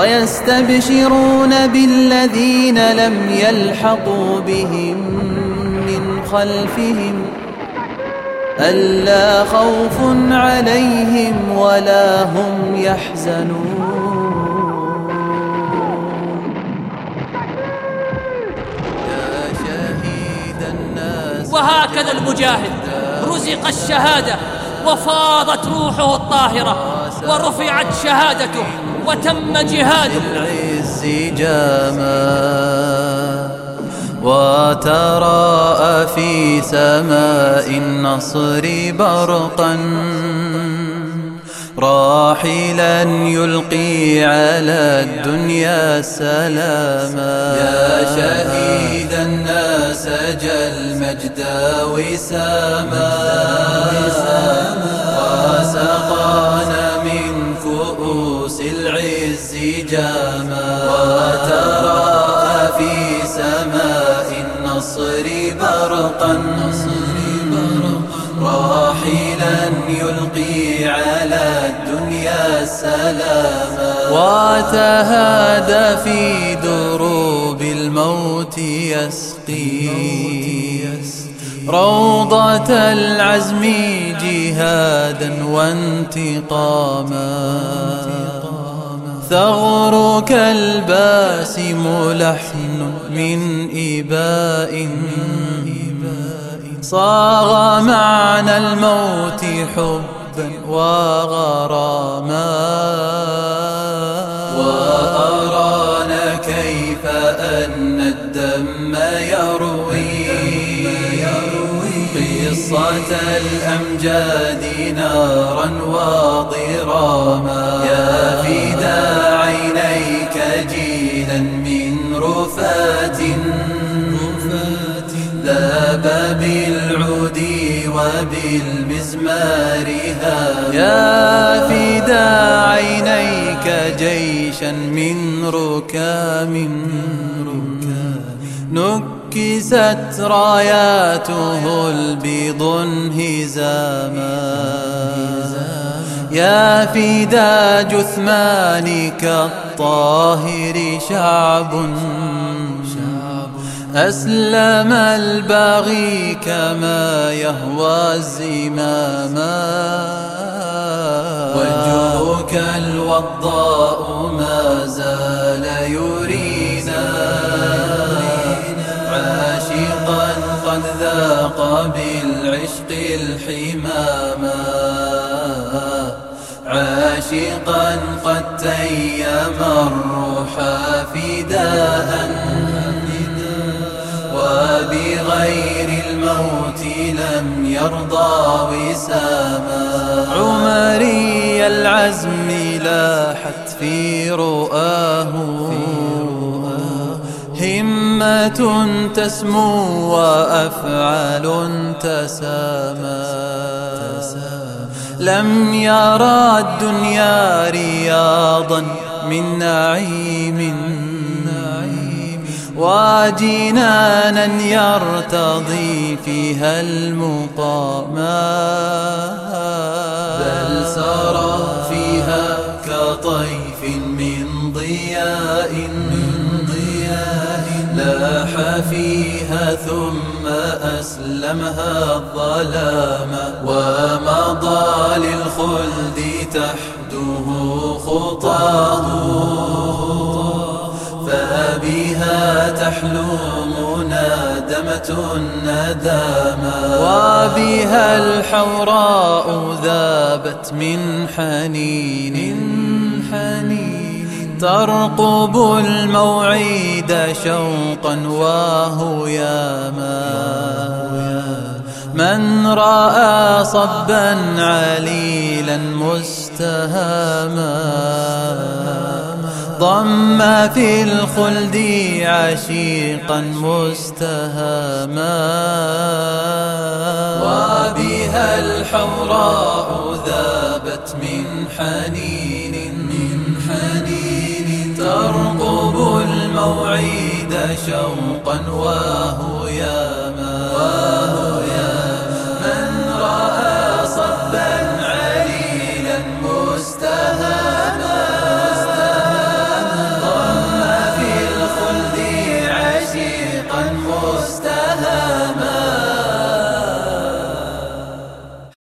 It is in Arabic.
ويستبشرون بالذين لم يلحقوا بهم من خلفهم ألا خوف عليهم ولا هم يحزنون. يا شهيد الناس وهكذا المجاهد رزق الشهادة وفاضت روحه الطاهرة ورفعت شهادته. وتم جهاده العز جاما وتراءى في سماء النصر برقا راحلا يلقي على الدنيا سلاما يا شهيد الناس جل مجد وساما كؤوس العز جاما وتراءى في سماء النصر برقا راحلا يلقي على الدنيا سلاما وتهادى في دروب الموت يسقي روضة العزم جهادا وانتقاما ثغرك الباسم لحن من إباء. صاغ معنى الموت حبا وغراما. قصة الأمجاد نارا وضراما. يا فدا عينيك جيلا من رفات. ذاب بالعود وبالمزمار يا فدا عينيك جيشا من ركام. نكست راياته البيض انهزاما. يا فدا جثمانك الطاهر شعب. أسلم الباغي كما يهوى الزماما وجهك الوضاء ما زال يرينا قد ذاق بالعشق الحماما عاشقا قد تيم الروح فداء. وبغير الموت لم يرضى وساما. عمري العزم لاحت في رؤاه. همة تسمو وأفعال تسامى. لم يرى الدنيا رياضا من نعيم. وجنانا يرتضي فيها المقاما بل سرى فيها كطيف من ضياء. لاح فيها ثم أسلمها الظلام ومضى للخلد تحده خطاه. فبها تحلو منادمة الندامة وبها الحوراء ذابت من حنين حنين. ترقب الموعد شوقا وهياما من رأى صبا عليلا مستهاما. ضم في الخلد عشيقا مستهاما. وبها الحوراء ذابت من حنين من حنين. الموعيد شوقا وهياما